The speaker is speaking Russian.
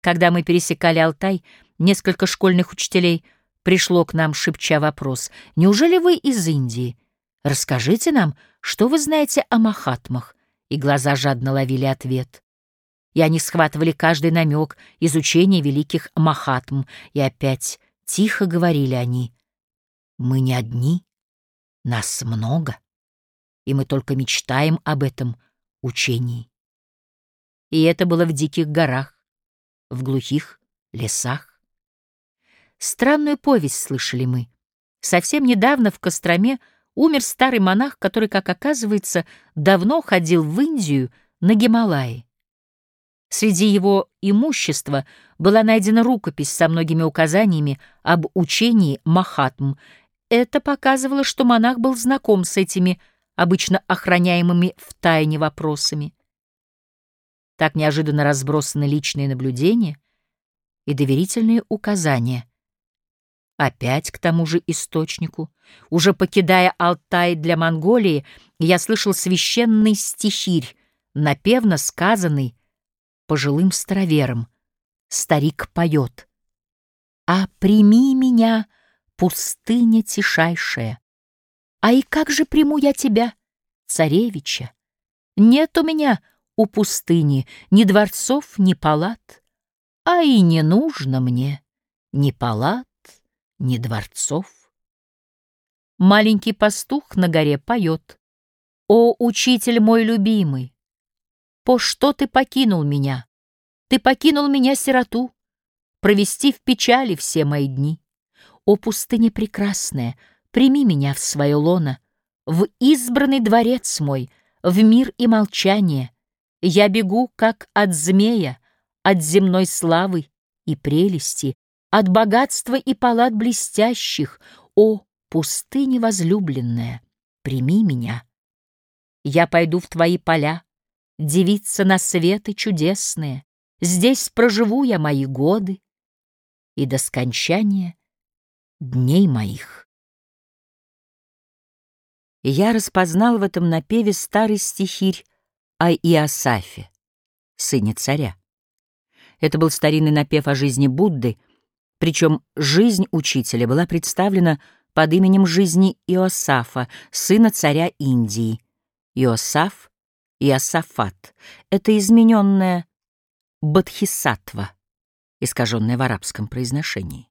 Когда мы пересекали Алтай, несколько школьных учителей пришло к нам, шепча вопрос. «Неужели вы из Индии? Расскажите нам, что вы знаете о Махатмах?» И глаза жадно ловили ответ. И они схватывали каждый намек изучения великих Махатм, и опять тихо говорили они. «Мы не одни, нас много, и мы только мечтаем об этом учении». И это было в диких горах, в глухих лесах. Странную повесть слышали мы. Совсем недавно в Костроме умер старый монах, который, как оказывается, давно ходил в Индию на Гималаи. Среди его имущества была найдена рукопись со многими указаниями об учении Махатм. Это показывало, что монах был знаком с этими обычно охраняемыми в тайне вопросами. Так неожиданно разбросаны личные наблюдения и доверительные указания. Опять к тому же источнику, уже покидая Алтай для Монголии, я слышал священный стихирь, напевно сказанный пожилым старовером. Старик поет. «А прими меня, пустыня тишайшая! А и как же приму я тебя, царевича? Нет у меня у пустыни ни дворцов, ни палат, а и не нужно мне ни палат, ни дворцов. Маленький пастух на горе поет. «О, учитель мой любимый, по что ты покинул меня? Ты покинул меня, сироту, провести в печали все мои дни. О, пустыня прекрасная, прими меня в свое лоно, в избранный дворец мой, в мир и молчание — я бегу, как от змея, от земной славы и прелести, от богатства и палат блестящих. О, пустыня возлюбленная, прими меня. Я пойду в твои поля, девица на светы чудесные. Здесь проживу я мои годы и до скончания дней моих. Я распознал в этом напеве старый стихирь о Иосафе, сыне царя. Это был старинный напев о жизни Будды, причем жизнь учителя была представлена под именем жизни Иосафа, сына царя Индии. Иосаф, Иосафат — это измененное Бадхисатва, искаженное в арабском произношении.